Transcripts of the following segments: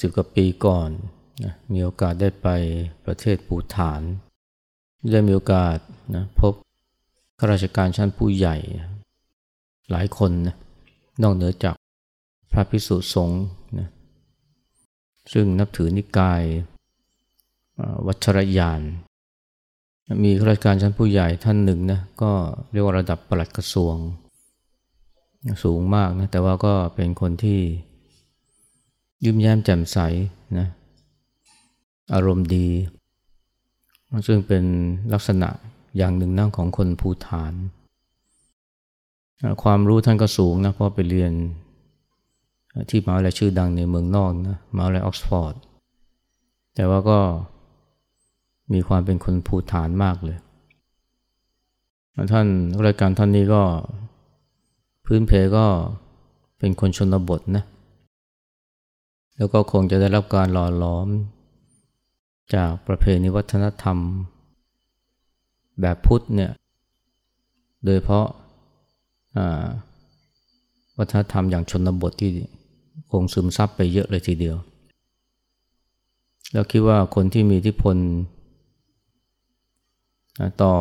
สิบกว่าปีก่อนนะมีโอกาสได้ไปประเทศปูฐาน ได้มีโอกาสนะพบข้าราชการชั้นผู้ใหญ่ หลายคนนะนอกเหนือจากพระภิกษุสงฆ์นะซึ่งนับถือนิกายวัชรยาน มีข้าราชการชั้นผู้ใหญ่ท่านหนึ่งนะก็เรียกว่าระดับปลัดกระทรวง สูงมากนะแต่ว่าก็เป็นคนที่ ยิ้มแย้มแจ่มใสนะอารมณ์ดี ซึ่งเป็นลักษณะอย่างหนึ่งนั่งของคนภูฐาน ความรู้ท่านก็สูงนะเพราะไปเรียนที่มหาวิทยาลัยชื่อดังในเมืองนอกนะมหาวิทยาลัยออกซฟอร์ดแต่ว่าก็มีความเป็นคนภูฐานมากเลย ท่านรายการท่านนี้ก็พื้นเพก็เป็นคนชนบทนะ แล้วก็คงจะได้รับการหล่อหลอม จากประเพณีวัฒนธรรม แบบพุทธเนี่ย โดยเพราะวัฒนธรรมอย่างชนบทที่คงซึมซับไปเยอะเลยทีเดียว แล้วคิดว่าคนที่มีอิทธิพลต่อ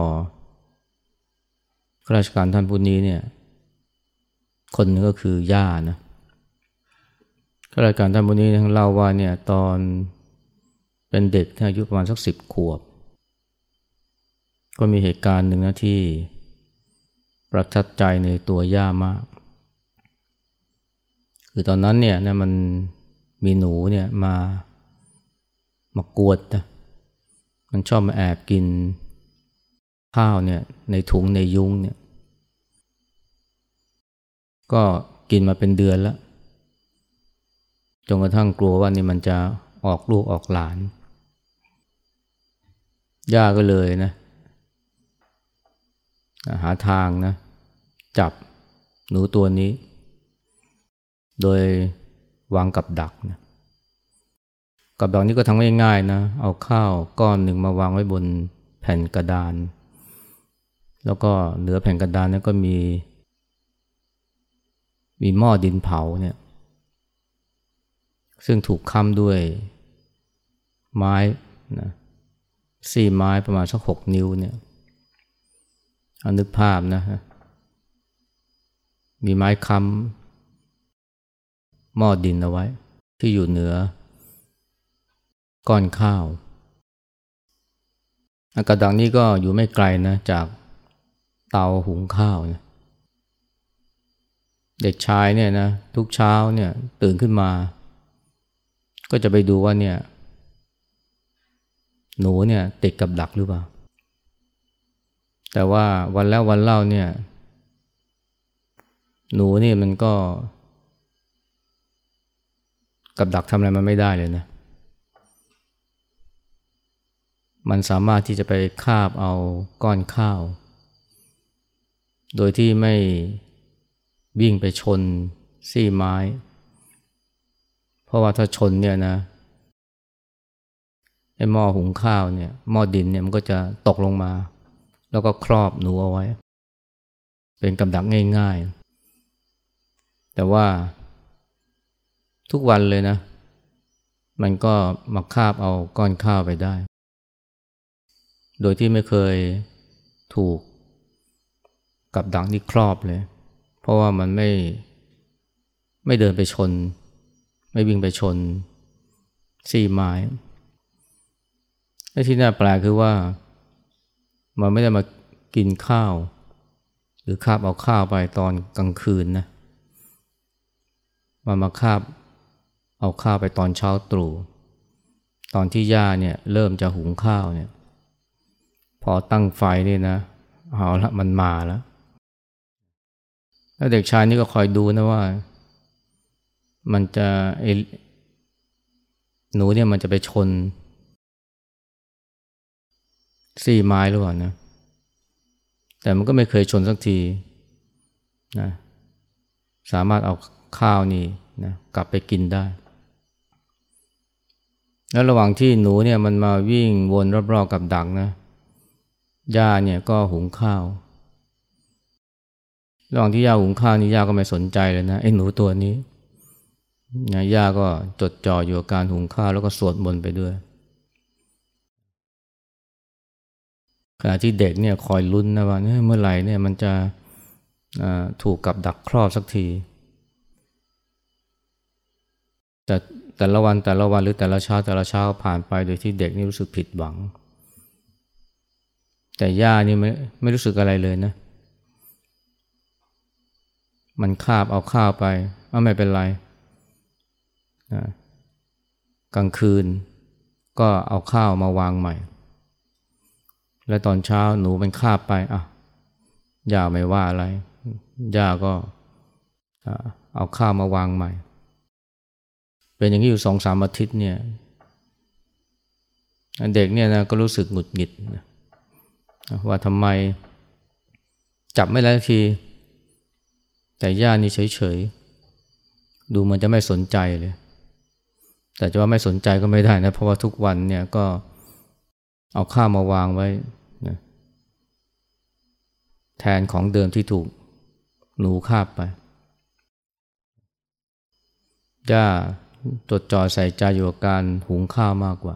ข้าราชการท่านผู้นี้เนี่ย คนนึงก็คือย่านะ ข้าราชการท่านผู้นี้ทั้งเล่าว่าเนี่ยตอนเป็นเด็กอายุประมาณสักสิบขวบ ก็มีเหตุการณ์หนึ่งนะที่ประทับใจในตัวย่ามาก คือตอนนั้นเนี่ยนะมันมีหนูเนี่ยมามากวดนะมันชอบมาแอบกินข้าวเนี่ยในถุงในยุ้งเนี่ย ก็กินมาเป็นเดือนแล้ว จนกระทั่งกลัวว่านี่มันจะออกลูกออกหลาน ย่าก็เลยนะ หาทางนะ จับหนูตัวนี้ โดยวางกับดักนะกับดักนี้ก็ทำง่ายๆนะ เอาข้าวก้อนหนึ่งมาวางไว้บนแผ่นกระดาน แล้วก็เหนือแผ่นกระดานนั้นก็มี มีหม้อดินเผาเนี่ย ซึ่งถูกค้ำด้วยไม้นะสี่ไม้ประมาณสักหกนิ้วเนี่ยเอานึกภาพนะฮะมีไม้ค้ำหม้อดินเอาไว้ ที่อยู่เหนือ ก้อนข้าว อากาศดังนี้ก็อยู่ไม่ไกลนะ จากเตาหุงข้าวนะเด็กชายเนี่ยนะ ทุกเช้าเนี่ยตื่นขึ้นมา ก็จะไปดูว่าเนี่ย หนูเนี่ยติดกับดักหรือเปล่า แต่ว่าวันแล้ววันเล่าเนี่ย หนูนี่มันก็ กับดักทำอะไรมันไม่ได้เลยนะ มันสามารถที่จะไปคาบเอาก้อนข้าว โดยที่ไม่วิ่งไปชนซี่ไม้ ราะว่าถ้าชนเนี่ยนะไอ้หม้อหุงข้าวเนี่ยหม้อดินเนี่ยมันก็จะตกลงมา แล้วก็ครอบหนูเอาไว้ เป็นกับดักง่ายๆ แต่ว่าทุกวันเลยนะ มันก็มาคาบเอาก้อนข้าวไปได้ โดยที่ไม่เคยถูกกับดังที่ครอบเลย เพราะว่ามันไม่ไม่เดินไปชน ไม่วิ่งไปชนสี่ไม้และที่น่าแปลกคือว่า มันไม่ได้มากินข้าว หรือคาบเอาข้าวไปตอนกลางคืนนะมันมาคาบเอาข้าวไปตอนเช้าตรู่ตอนที่ย่าเนี่ยเริ่มจะหุงข้าวเนี่ย พอตั้งไฟนี่นะเอาละมันมาแล้วแล้วเด็กชายนี่ก็คอยดูนะว่า มันจะไอหนูเนี่ยมันจะไปชนสี่ไม้หรือเปล่านะ แต่มันก็ไม่เคยชนสักทีนะสามารถเอาข้าวนี่นะกลับไปกินได้ แล้วระหว่างที่หนูเนี่ยมันมาวิ่งวนรอบๆกับดักนะย่าเนี่ยก็หุงข้าว ระหว่างที่ย่าหุงข้าวนี่ย่าก็ไม่สนใจเลยนะไอ้หนูตัวนี้ นะย่าก็จดจ่ออยู่กับการหุงข้าวแล้วก็สวดมนต์ไปด้วย ขณะที่เด็กเนี่ยคอยลุ้นนะว่าเมื่อไหร่เนี่ยมันจะถูกกับดักครอบสักที แต่แต่ละวันแต่ละวันหรือแต่ละเช้าแต่ละเช้าผ่านไปโดยที่เด็กนี่รู้สึกผิดหวัง แต่ย่านี่ไม่ไม่รู้สึกอะไรเลยนะ มันคาบเอาข้าวไปเอาไม่เป็นไร นะกลางคืนก็เอาข้าวมาวางใหม่ และตอนเช้าหนูมันคาบไปอะย่าไม่ว่าอะไร ย่าก็เอาข้าวมาวางใหม่ เป็นอย่างนี้อยู่สองสามอาทิตย์เนี่ยเด็กเนี่ยนะก็รู้สึกหงุดหงิดนะว่าทำไมจับไม่ได้ที แต่ย่านี่เฉยๆ ดูมันจะไม่สนใจเลย แต่จะว่าไม่สนใจก็ไม่ได้นะ เพราะว่าทุกวันเนี่ยก็เอาข้าวมาวางไว้นะแทนของเดิมที่ถูกหนูคาบไปย่าจดจ่อใส่ใจอยู่กับการหุงข้าวมากกว่า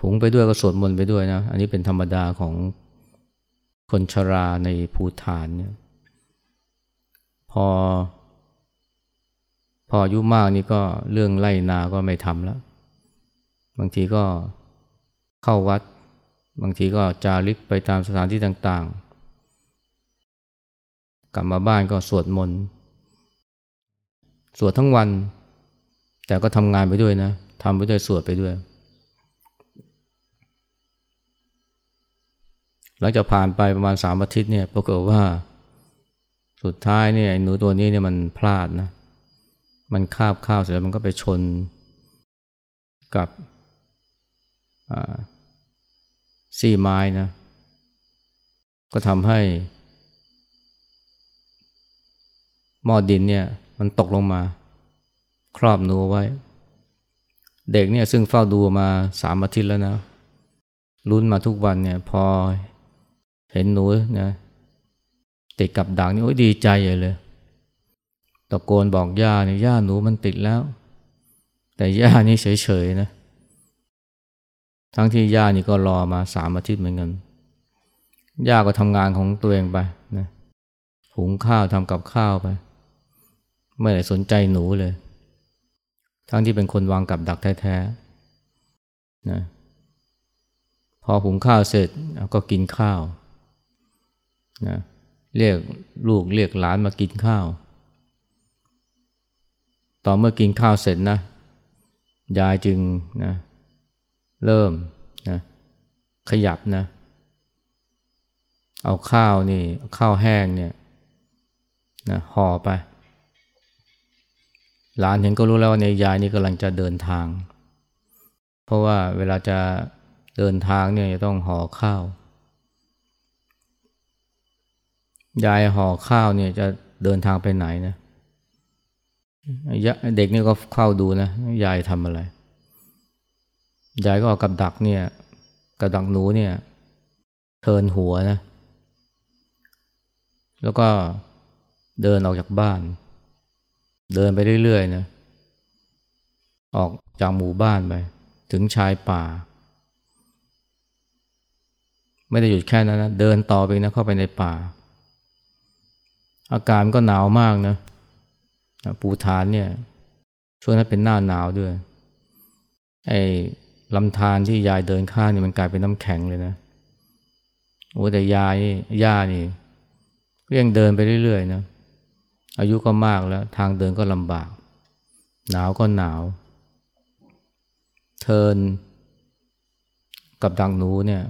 หุงไปด้วยก็สวดมนต์ไปด้วยนะ อันนี้เป็นธรรมดาของคนชราในภูฐานเนี่ย พอ พออายุมากนี่ก็เรื่องไล่นาก็ไม่ทำแล้ว บางทีก็เข้าวัด บางทีก็จาริกไปตามสถานที่ต่างๆ กลับมาบ้านก็สวดมนต์สวดทั้งวัน แต่ก็ทำงานไปด้วยนะทำไปด้วยสวดไปด้วย หลังจากผ่านไปประมาณสามอาทิตย์เนี่ยปรากฏว่าสุดท้ายเนี่ยหนูตัวนี้เนี่ยมันพลาดนะ มันคาบข้าวเสร็จแล้วมันก็ไปชนกับซี่ไม้นะ ก็ทำให้หม้อดินเนี่ย มันตกลงมา ครอบนูไว้ เด็กเนี่ยซึ่งเฝ้าดูมาสามอาทิตย์แล้วนะลุ้นมาทุกวันเนี่ย พอเห็นหนูนะติดกับดักนี่โอ้ยดีใจเลย ตะโกนบอกย่าเนี่ยย่าหนูมันติดแล้ว แต่ย่านี่เฉยๆนะทั้งที่ย่านี่ก็รอมาสามอาทิตย์เหมือนกันย่าก็ทำงานของตัวเองไปนะหุงข้าวทำกับข้าวไป ไม่ได้สนใจหนูเลย ทั้งที่เป็นคนวางกับดักแท้ๆนะพอหุงข้าวเสร็จก็กินข้าวนะเรียกลูกเรียกหลานมากินข้าว ต่อเมื่อกินข้าวเสร็จนะ ยายจึงนะเริ่มนะขยับนะ เอาข้าวนี่ข้าวแห้งเนี่ยนะห่อไป หลานเห็นก็รู้แล้วว่าในยายนี่กำลังจะเดินทาง เพราะว่าเวลาจะเดินทางเนี่ยจะต้องห่อข้าว ยายห่อข้าวเนี่ยจะเดินทางไปไหนนะเเด็กนี่ก็เข้าดูนะยายทำอะไร ยายก็เอากับดักเนี่ยกับดักหนูเนี่ยเทินหัวนะ แล้วก็เดินออกจากบ้าน เดินไปเรื่อยๆนะออกจากหมู่บ้านไป ถึงชายป่า ไม่ได้หยุดแค่นั้นนะเดินต่อไปนะเข้าไปในป่า อากาศก็หนาวมากนะ ปูฐานเนี่ยช่วงนั้นเป็นหน้าหนาวด้วยไอ้ลำธารที่ยายเดินข้างนี่ยมันกลายเป็นน้ำแข็งเลยนะโอ้แต่ยายย่านี่ก็ยังเดินไปเรื่อยๆนะอายุก็มากแล้ว ทางเดินก็ลำบาก หนาวก็หนาว เทินกับดังหนูเนี่ย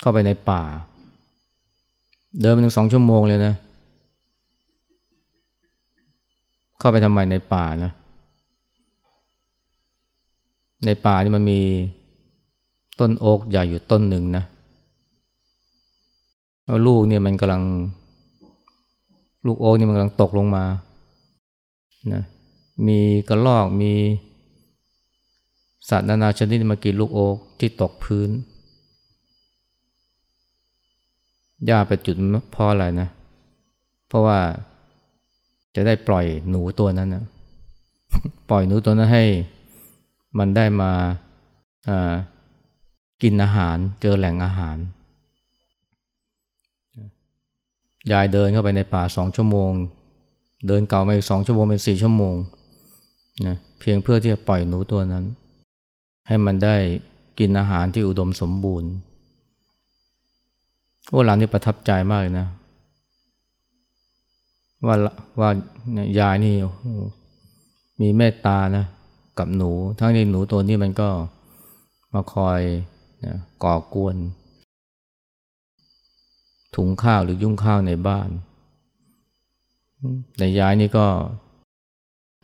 เข้าไปในป่า เดินไปถึงสองชั่วโมงเลยนะเข้าไปทำไมในป่านะในป่านี่มันมีต้นโอ๊กใหญ่อยู่ต้นหนึ่งนะแล้วลูกเนี่ยมันกำลัง ลูกโอ๊กนี่มันกำลังตกลงมานะมีกระรอกมีสัตว์นานาชนิดมากินลูกโอ๊กที่ตกพื้นย่าไปจุดเพราะอะไรนะ เพราะว่า จะได้ปล่อยหนูตัวนั้นนะปล่อยหนูตัวนั้นให้มันได้มากินอาหารเจอแหล่งอาหาร ยายเดินเข้าไปในป่าสองชั่วโมง เดินเก่าไปสองชั่วโมงเป็นสี่ชั่วโมงนะเพียงเพื่อที่จะปล่อยหนูตัวนั้น ให้มันได้กินอาหารที่อุดมสมบูรณ์โอ้หลานนี่ประทับใจมากเลยนะ ว่าว่ายายนี่มีเมตตานะกับหนู ทั้งที่หนูตัวนี้มันก็มาคอยนะก่อกวน ถุงข้าวหรือยุ่งข้าวในบ้าน แต่ยายนี่ก็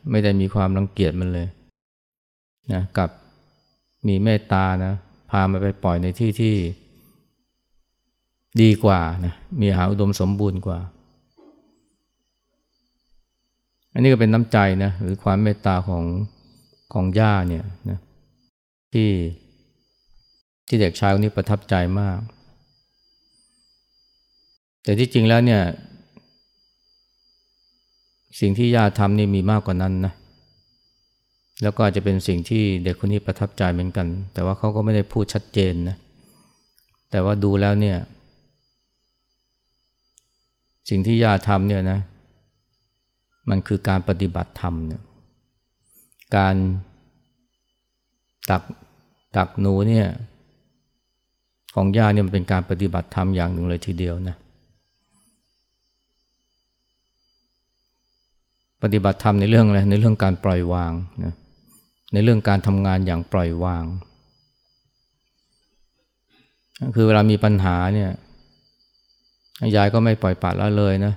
ไม่ได้มีความรังเกียจมันเลยนะกับมีเมตตานะ พามาไปปล่อยในที่ที่ดีกว่านะมีอาหารอุดมสมบูรณ์กว่า อันนี้ก็เป็นน้ำใจนะหรือความเมตตาของของย่าเนี่ยนะที่ที่เด็กชายคนนี้ประทับใจมาก แต่ที่จริงแล้วเนี่ย สิ่งที่ย่าทำนี่มีมากกว่านั้นนะแล้วก็อาจจะเป็นสิ่งที่เด็กคนนี้ประทับใจเหมือนกัน แต่ว่าเขาก็ไม่ได้พูดชัดเจนนะแต่ว่าดูแล้วเนี่ย สิ่งที่ย่าทำเนี่ยนะ มันคือการปฏิบัติธรรมเนี่ยการตักตักหนูเนี่ยของย่าเนี่ยมันเป็นการปฏิบัติธรรมอย่างหนึ่งเลยทีเดียวนะปฏิบัติธรรมในเรื่องอะไรในเรื่องการปล่อยวางนะในเรื่องการทำงานอย่างปล่อยวาง คือเวลามีปัญหาเนี่ยยายก็ไม่ปล่อยปัดละเลยนะ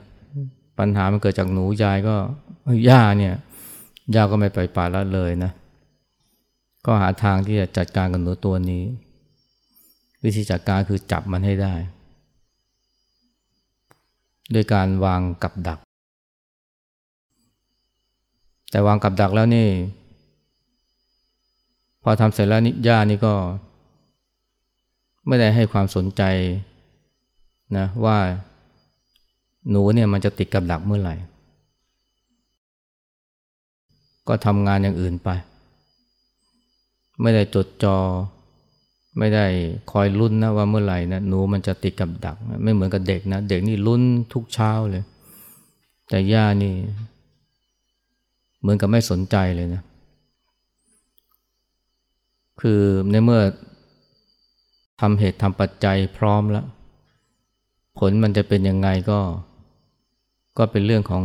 ปัญหามันเกิดจากหนูยายก็ย่าเนี่ยย่าก็ไม่ปล่อยปัดละเลยนะ ก็หาทางที่จะจัดการกับหนูตัวนี้ วิธีจัดการคือจับมันให้ได้ ด้วยการวางกับดัก แต่วางกับดักแล้วนี่ พอทำเสร็จแล้วนิย่านี่ก็ ไม่ได้ให้ความสนใจนะว่า หนูเนี่ยมันจะติดกับดักเมื่อไหร่ ก็ทำงานอย่างอื่นไป ไม่ได้จดจอ ไม่ได้คอยลุ้นนะว่าเมื่อไหร่นะหนูมันจะติดกับดัก ไม่เหมือนกับเด็กนะเด็กนี่ลุ้นทุกเช้าเลย แต่ย่านี่ เหมือนกับไม่สนใจเลยนะ คือในเมื่อทำเหตุทำปัจจัยพร้อมแล้ว ผลมันจะเป็นยังไงก็ ก็เป็นเรื่องของ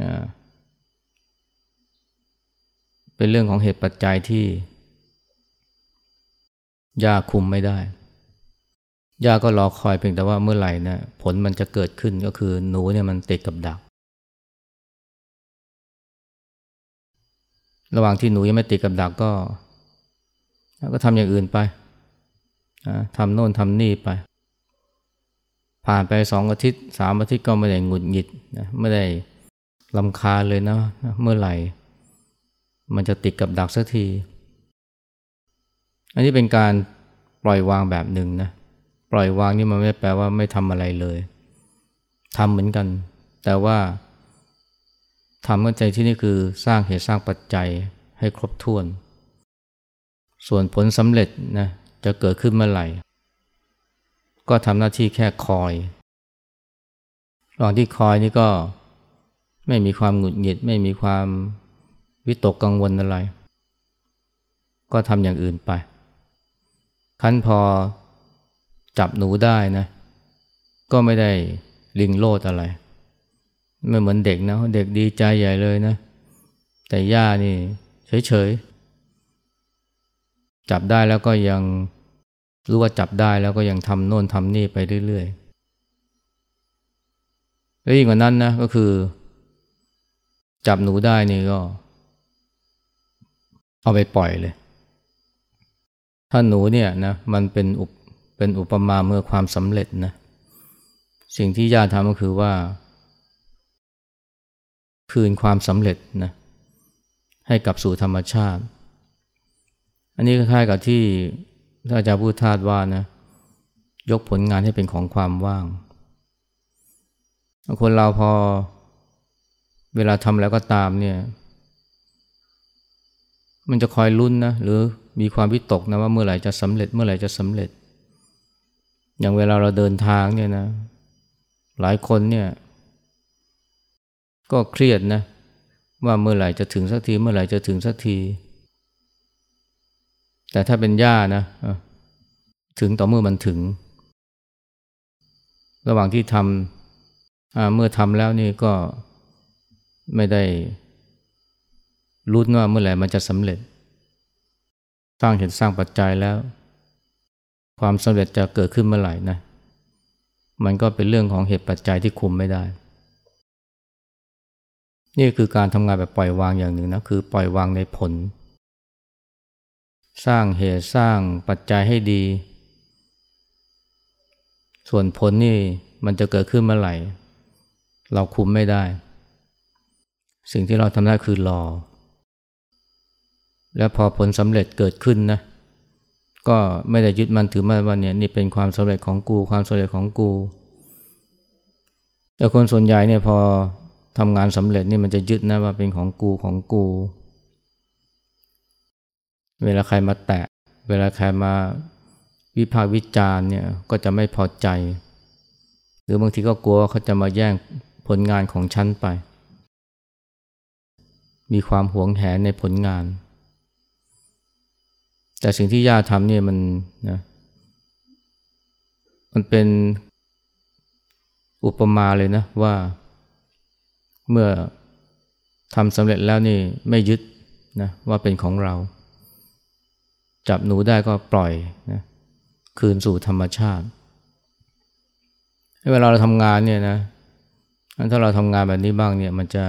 อเป็นเรื่องของเหตุปัจจัยที่ยาคุมไม่ได้ยาก็รอคอยเพียงแต่ว่าเมื่อไหร่นะผลมันจะเกิดขึ้นก็คือหนูเนี่ยมันติดกับดัก ระหว่างที่หนูยังไม่ติดกับดักก็ ก็ทำอย่างอื่นไปทำโน่นทำนี่ไป ผ่านไปสองอาทิตย์สามอาทิตย์ก็ไม่ได้หงุดหงิดนะไม่ได้ลำคาเลยนะเมื่อไหร่ มันจะติดกับดักสักที อันนี้เป็นการปล่อยวางแบบหนึ่งนะปล่อยวางนี่มันไม่แปลว่าไม่ทำอะไรเลยทำเหมือนกัน แต่ว่าทำเข้าใจที่นี่คือสร้างเหตุสร้างปัจจัยให้ครบถ้วน ส่วนผลสำเร็จนะจะเกิดขึ้นเมื่อไหร่ ก็ทำหน้าที่แค่คอยระหว่างที่คอยนี่ก็ไม่มีความหงุดหงิด ไม่มีความวิตกกังวลอะไร ก็ทำอย่างอื่นไปคันพอจับหนูได้นะ ก็ไม่ได้ลิงโลดอะไร ไม่เหมือนเด็กนะ เด็กดีใจใหญ่เลยนะ แต่ย่านี่เฉยๆ จับได้แล้วก็ยัง รู้ว่าจับได้แล้วก็ยังทำโน่นทำนี่ไปเรื่อยๆแล้วยิ่งกว่านั้นนะก็คือ จับหนูได้นี่ก็ เอาไปปล่อยเลย ถ้าหนูเนี่ยนะมันเป็นอุปเป็นอุปมาเมื่อความสำเร็จนะสิ่งที่ย่าทำก็คือว่า คืนความสำเร็จนะให้กลับสู่ธรรมชาติ อันนี้คล้ายๆกับที่ ท่าอาจารย์พุทธาสว่านะยกผลงานให้เป็นของความว่าง คนเราพอเวลาทำแล้วก็ตามเนี่ย มันจะคอยลุ้นนะหรือมีความวิตกนะว่าเมื่อไหร่จะสำเร็จเมื่อไหร่จะสำเร็จ อย่างเวลาเราเดินทางเนี่ยนะ หลายคนเนี่ย ก็เครียดนะ ว่าเมื่อไหร่จะถึงสักที เมื่อไหร่จะถึงสักที แต่ถ้าเป็นย่านะถึงต่อเมื่อมันถึง ระหว่างที่ทำเมื่อทำแล้วนี่ก็ไม่ได้รู้ว่าเมื่อไหร่มันจะสำเร็จ สร้างเหตุสร้างปัจจัยแล้ว ความสำเร็จจะเกิดขึ้นเมื่อไหร่นะ มันก็เป็นเรื่องของเหตุปัจจัยที่คุมไม่ได้ นี่คือการทำงานแบบปล่อยวางอย่างหนึ่งนะคือปล่อยวางในผล สร้างเหตุสร้างปัจจัยให้ดี ส่วนผลนี่มันจะเกิดขึ้นเมื่อไหร่ เราคุมไม่ได้ สิ่งที่เราทำได้คือรอ แล้วพอผลสำเร็จเกิดขึ้นนะ ก็ไม่ได้ยึดมันถือมั่นว่าเนี่ยนี่เป็นความสำเร็จของกู ความสำเร็จของกู แต่คนส่วนใหญ่เนี่ยพอทำงานสำเร็จนี่มันจะยึดนะว่าเป็นของกูของกู เวลาใครมาแตะ เวลาใครมาวิพากษ์วิจารณ์เนี่ยก็จะไม่พอใจ หรือบางทีก็กลัวเขาจะมาแย่งผลงานของฉันไป มีความหวงแหนในผลงาน แต่สิ่งที่ย่าทำเนี่ยมันนะมันเป็นอุปมาเลยนะว่าเมื่อทำสำเร็จแล้วนี่ไม่ยึดนะว่าเป็นของเรา จับหนูได้ก็ปล่อยนะคืนสู่ธรรมชาติ เวลาเราทำงานเนี่ยนะถ้าเราทำงานแบบนี้บ้างเนี่ยมันจะ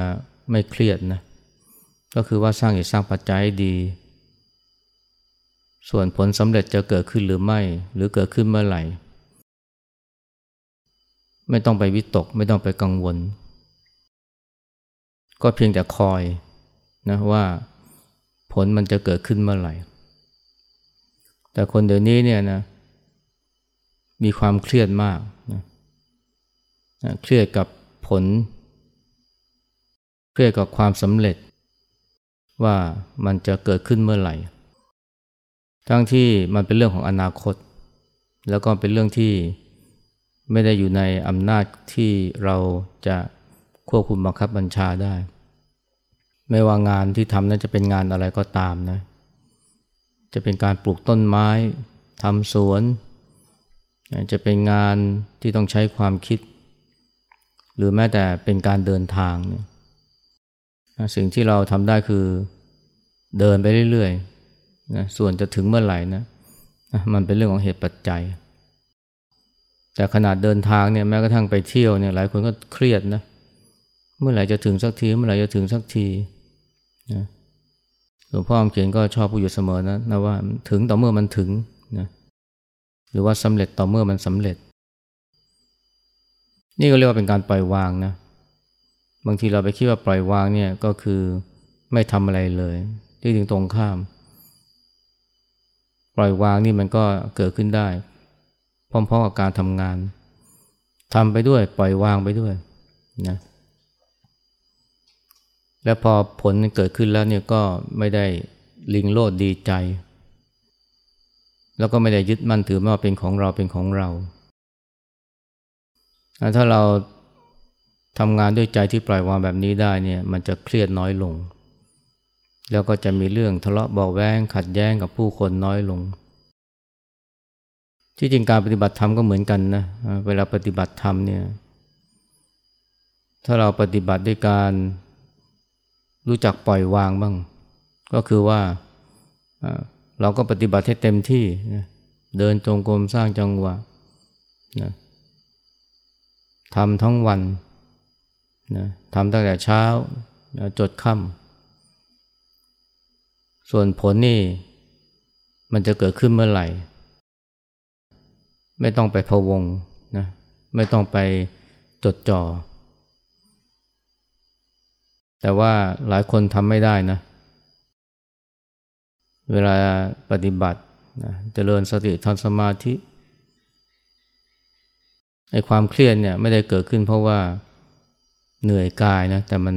ไม่เครียดนะก็คือว่าสร้างเหตุสร้างปัจจัยดี ส่วนผลสำเร็จจะเกิดขึ้นหรือไม่ หรือเกิดขึ้นเมื่อไหร่ ไม่ต้องไปวิตก ไม่ต้องไปกังวล ก็เพียงแต่คอยนะว่าผลมันจะเกิดขึ้นเมื่อไหร่ แต่คนเดี๋ยวนี้เนี่ยนะมีความเครียดมากนะเครียดกับผล เครียดกับความสำเร็จ ว่ามันจะเกิดขึ้นเมื่อไหร่ ทั้งที่มันเป็นเรื่องของอนาคต แล้วก็เป็นเรื่องที่ไม่ได้อยู่ในอำนาจที่เราจะควบคุมบังคับบัญชาได้ ไม่ว่างานที่ทำนั้นจะเป็นงานอะไรก็ตามนะ จะเป็นการปลูกต้นไม้ทำสวน จะเป็นงานที่ต้องใช้ความคิด หรือแม้แต่เป็นการเดินทางเนี่ยสิ่งที่เราทำได้คือเดินไปเรื่อยนะส่วนจะถึงเมื่อไหร่นะมันเป็นเรื่องของเหตุปัจจัย แต่ขนาดเดินทางเนี่ยแม้กระทั่งไปเที่ยวเนี่ยหลายคนก็เครียดนะเมื่อไหร่จะถึงสักที เมื่อไหร่จะถึงสักทีนะ หลวงพ่ออมเขียนก็ชอบพูดอยู่เสมอนะนะว่าถึงต่อเมื่อมันถึงนะหรือว่าสำเร็จต่อเมื่อมันสำเร็จ นี่ก็เรียกว่าเป็นการปล่อยวางนะบางทีเราไปคิดว่าปล่อยวางเนี่ยก็คือไม่ทำอะไรเลยที่ถึงตรงข้าม ปล่อยวางนี่มันก็เกิดขึ้นได้ พร้อมๆกับการทำงานทำไปด้วยปล่อยวางไปด้วยนะ แล้วพอผลเกิดขึ้นแล้วเนี่ยก็ไม่ได้ลิงโลดดีใจ แล้วก็ไม่ได้ยึดมั่นถือว่าเป็นของเราเป็นของเรา ถ้าเราทำงานด้วยใจที่ปล่อยวางแบบนี้ได้เนี่ยมันจะเครียดน้อยลง แล้วก็จะมีเรื่องทะเลาะเบาแวงขัดแย้งกับผู้คนน้อยลง ที่จริงการปฏิบัติธรรมก็เหมือนกันนะเวลาปฏิบัติธรรมเนี่ยถ้าเราปฏิบัติด้วยการ รู้จักปล่อยวางบ้าง ก็คือว่าเราก็ปฏิบัติให้เต็มที่เดินจงกรมสร้างจังหวะทำทั้งวันทำตั้งแต่เช้าจดค่ำส่วนผลนี่มันจะเกิดขึ้นเมื่อไหร่ ไม่ต้องไปพะวงนะไม่ต้องไปจดจอ่อ แต่ว่าหลายคนทำไม่ได้นะ เวลาปฏิบัตินะเจริญสติทำสมาธิไอ้ความเครียดเนี่ยไม่ได้เกิดขึ้นเพราะว่าเหนื่อยกายนะ แต่มัน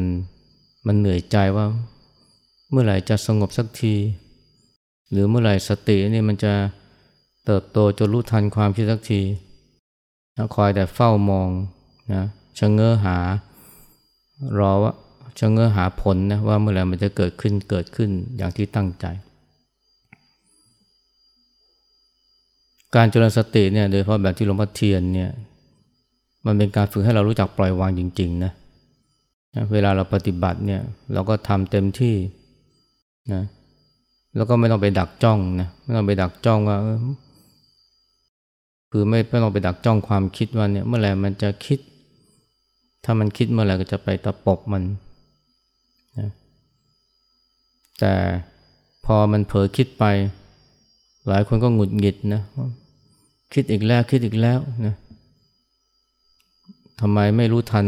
มันเหนื่อยใจว่า เมื่อไหร่จะสงบสักที หรือเมื่อไหร่สตินี่มันจะเติบโตจนรู้ทันความคิดสักทีคอยแต่เฝ้ามองนะชะเง้อหารอว่า ชะเง้อหาผลนะว่าเมื่อไหร่มันจะเกิดขึ้นเกิดขึ้นอย่างที่ตั้งใจ การเจริญสติเนี่ยโดยเฉพาะแบบที่หลวงพ่อเทียนเนี่ยมันเป็นการฝึกให้เรารู้จักปล่อยวางจริงๆนะเวลาเราปฏิบัติเนี่ยเราก็ทำเต็มที่นะแล้วก็ไม่ต้องไปดักจ้องนะไม่ต้องไปดักจ้องว่าคือไม่ไม่ต้องไปดักจ้องความคิดว่าเนี่ยเมื่อไหร่มันจะคิด ถ้ามันคิดเมื่อไหร่ก็จะไปตะปบมัน แต่พอมันเผลอคิดไป หลายคนก็หงุดหงิดนะคิดอีกแล้วคิดอีกแล้วนะทำไมไม่รู้ทัน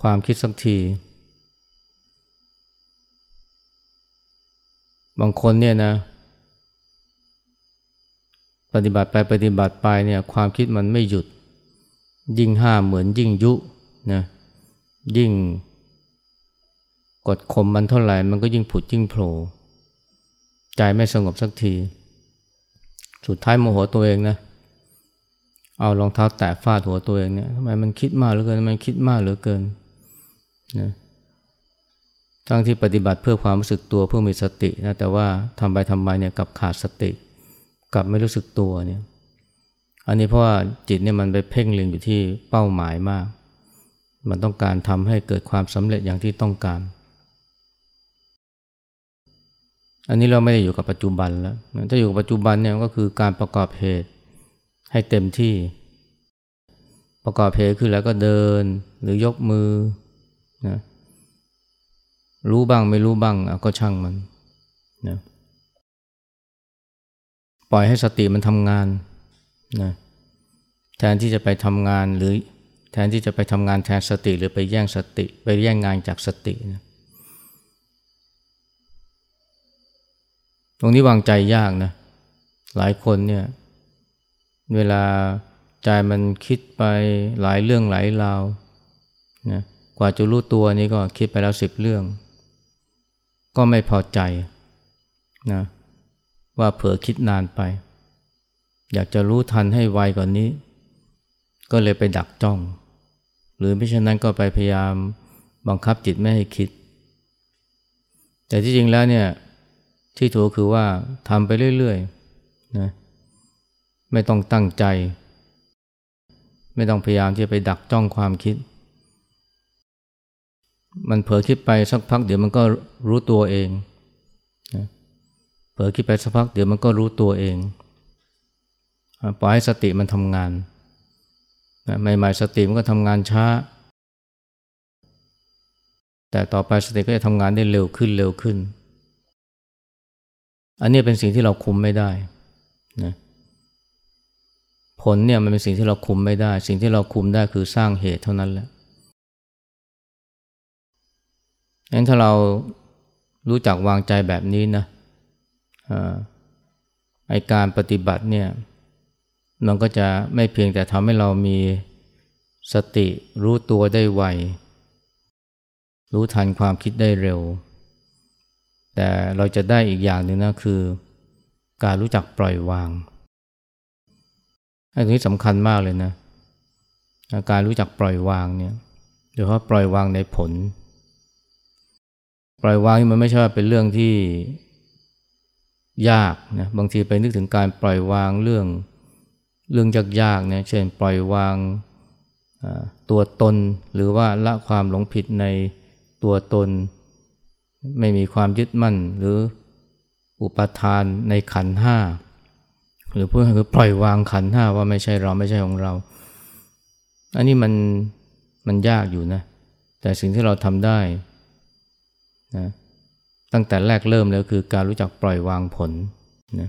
ความคิดสักที บางคนเนี่ยนะ ปฏิบัติไปปฏิบัติไปเนี่ยความคิดมันไม่หยุด ยิ่งห้ามเหมือนยิ่งยุนะยิ่ง กดข่มมันเท่าไหร่มันก็ยิ่งผุดยิ่งโผล่ใจไม่สงบสักที สุดท้ายโมโหตัวเองนะ เอารองเท้าแตะฟาดหัวตัวเองเนี่ยทำไมมันคิดมากเหลือเกินทำไมคิดมากเหลือเกินนะทั้งที่ปฏิบัติเพื่อความรู้สึกตัวเพื่อมีสตินะแต่ว่าทำไปทำไมเนี่ยกับขาดสติกับไม่รู้สึกตัวเนี่ยอันนี้เพราะว่าจิตเนี่ยมันไปเพ่งเล็งอยู่ที่เป้าหมายมาก มันต้องการทำให้เกิดความสำเร็จอย่างที่ต้องการ อันนี้เราไม่ได้อยู่กับปัจจุบันแล้วถ้าอยู่กับปัจจุบันเนี่ยก็คือการประกอบเหตุให้เต็มที่ ประกอบเหตุคือแล้วก็เดินหรือยกมือนะรู้บ้างไม่รู้บ้างก็ช่างมันนะปล่อยให้สติมันทำงานนะแทนที่จะไปทำงานหรือแทนที่จะไปทำงานแทนสติหรือไปแย่งสติ ไปแย่งงานจากสตินะ รงนี้วางใจยากนะ หลายคนเนี่ย เวลาใจมันคิดไปหลายเรื่องหลายราวนะกว่าจะรู้ตัวนี่ก็คิดไปแล้วสิบเรื่อง ก็ไม่พอใจนะว่าเผลอคิดนานไป อยากจะรู้ทันให้ไวกว่านนี้ ก็เลยไปดักจ้อง หรือไม่เช่นนั้นก็ไปพยายามบังคับจิตไม่ให้คิด แต่ที่จริงแล้วเนี่ย ที่ถูกคือว่าทำไปเรื่อยๆนะไม่ต้องตั้งใจ ไม่ต้องพยายามที่จะไปดักจ้องความคิด มันเผลอคิดไปสักพักเดี๋ยวมันก็รู้ตัวเองเผลอคิดไปสักพักเดี๋ยวมันก็รู้ตัวเองปล่อยให้สติมันทำงานใหม่ๆสติมันก็ทำงานช้า แต่ต่อไปสติก็จะทำงานได้เร็วขึ้นเร็วขึ้น อันนี้เป็นสิ่งที่เราคุมไม่ได้นะผลเนี่ยมันเป็นสิ่งที่เราคุมไม่ได้ สิ่งที่เราคุมได้คือสร้างเหตุเท่านั้นแหละงั้นถ้าเรารู้จักวางใจแบบนี้นะไอการปฏิบัติเนี่ยมันก็จะไม่เพียงแต่ทำให้เรามีสติรู้ตัวได้ไว รู้ทันความคิดได้เร็ว แต่เราจะได้อีกอย่างหนึ่งนะคือ การรู้จักปล่อยวางอันนี้สำคัญมากเลยนะการรู้จักปล่อยวางเนี่ยโดยเฉพาะปล่อยวางในผล ปล่อยวางมันไม่ใช่ว่าเป็นเรื่องที่ยากนะบางทีไปนึกถึงการปล่อยวางเรื่องเรื่องยากๆเนี่ยเช่นปล่อยวางตัวตนหรือว่าละความหลงผิดในตัวตน ไม่มีความยึดมั่นหรืออุปทานในขันห้าหรือพูดคือปล่อยวางขันห้าว่าไม่ใช่เราไม่ใช่ของเรา อันนี้มันมันยากอยู่นะ แต่สิ่งที่เราทำได้นะตั้งแต่แรกเริ่มแล้วคือการรู้จักปล่อยวางผลนะ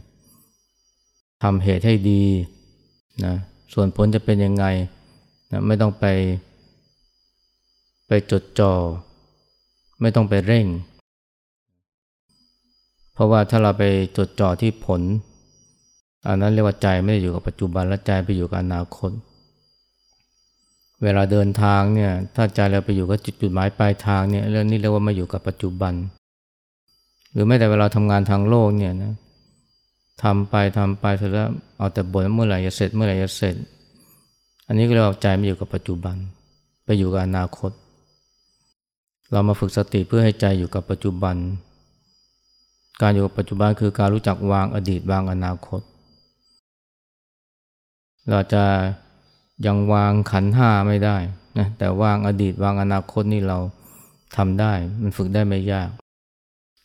ทำเหตุให้ดีนะส่วนผลจะเป็นยังไงนะไม่ต้องไป ไปจดจอ่อไม่ต้องไปเร่ง เพราะว่าถ้าเราไปจดจ่อที่ผล อันนั้นเรียกว่าใจไม่ได้อยู่กับปัจจุบันและใจไปอยู่กับอนาคต เวลาเดินทางเนี่ยถ้าใจเราไปอยู่กับจุดจุดหมายปลายทางเนี่ยเรื่องนี้เรียกว่าไม่อยู่กับปัจจุบัน หรือแม้แต่เวลาทำงานทางโลกเนี่ยนะทำไปทำไปเสร็จแล้วเอาแต่บ่นเมื่อไหร่จะเสร็จเมื่อไหร่จะเสร็จ อันนี้ก็เรียกว่าใจไม่อยู่กับปัจจุบัน ไปอยู่กับอนาคต เรามาฝึกสติเพื่อให้ใจอยู่กับปัจจุบัน การอยู่กับปัจจุบันคือการรู้จักวางอดีตวางอนาคต เราจะยังวางขันห้าไม่ได้นะแต่วางอดีตวางอนาคตนี่เราทำได้ มันฝึกได้ไม่ยาก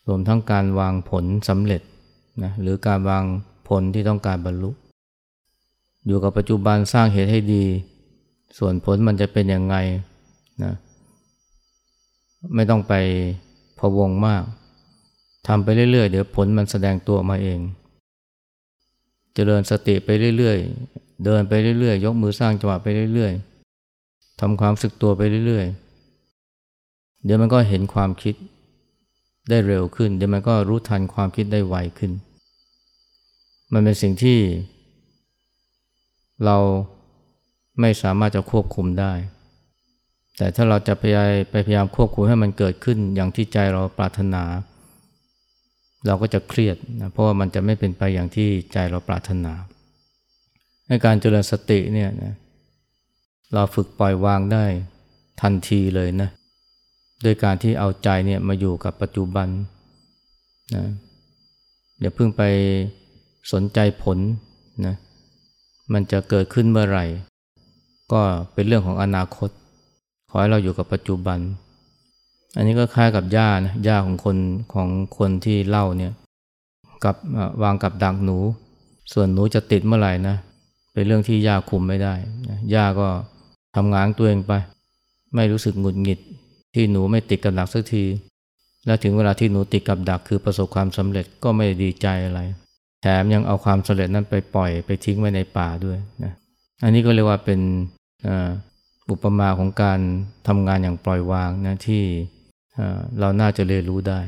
รวมทั้งการวางผลสำเร็จนะหรือการวางผลที่ต้องการบรรลุ อยู่กับปัจจุบันสร้างเหตุให้ดี ส่วนผลมันจะเป็นยังไงนะไม่ต้องไปพะวงมาก ทำไปเรื่อยๆ เดี๋ยวผลมันแสดงตัวมาเอง เจริญสติไปเรื่อยๆ เดินไปเรื่อยๆ ยกมือสร้างจังหวะไปเรื่อยๆทำความสึกตัวไปเรื่อยๆ เดี๋ยวมันก็เห็นความคิดได้เร็วขึ้น เดี๋ยวมันก็รู้ทันความคิดได้ไวขึ้น มันเป็นสิ่งที่ เราไม่สามารถจะควบคุมได้ แต่ถ้าเราจะพยายามไปพยายามควบคุมให้มันเกิดขึ้นอย่างที่ใจเราปรารถนา เราก็จะเครียดนะเพราะว่ามันจะไม่เป็นไปอย่างที่ใจเราปรารถนาในการเจริญสติเนี่ยนะเราฝึกปล่อยวางได้ทันทีเลยนะด้วยการที่เอาใจเนี่ยมาอยู่กับปัจจุบันนะอย่าเพิ่งไปสนใจผลนะมันจะเกิดขึ้นเมื่อไหร่ ก็เป็นเรื่องของอนาคต ขอให้เราอยู่กับปัจจุบัน อันนี้ก็คล้ายกับย่านะย่าของคนของคนที่เล่าเนี่ยกับวางกับดักหนู ส่วนหนูจะติดเมื่อไหร่นะเป็นเรื่องที่ย่าคุมไม่ได้ย่าก็ทำงานตัวเองไป ไม่รู้สึกหงุดหงิด ที่หนูไม่ติดกับดักสักที แล้วถึงเวลาที่หนูติดกับดักคือประสบความสำเร็จก็ไม่ดีใจอะไรแถมยังเอาความสำเร็จนั้นไปปล่อยไปทิ้งไว้ในป่าด้วยนะอันนี้ก็เรียกว่าเป็นอุปมาของการทำงานอย่างปล่อยวางนะที่ เราน่าจะเรียนรู้ได้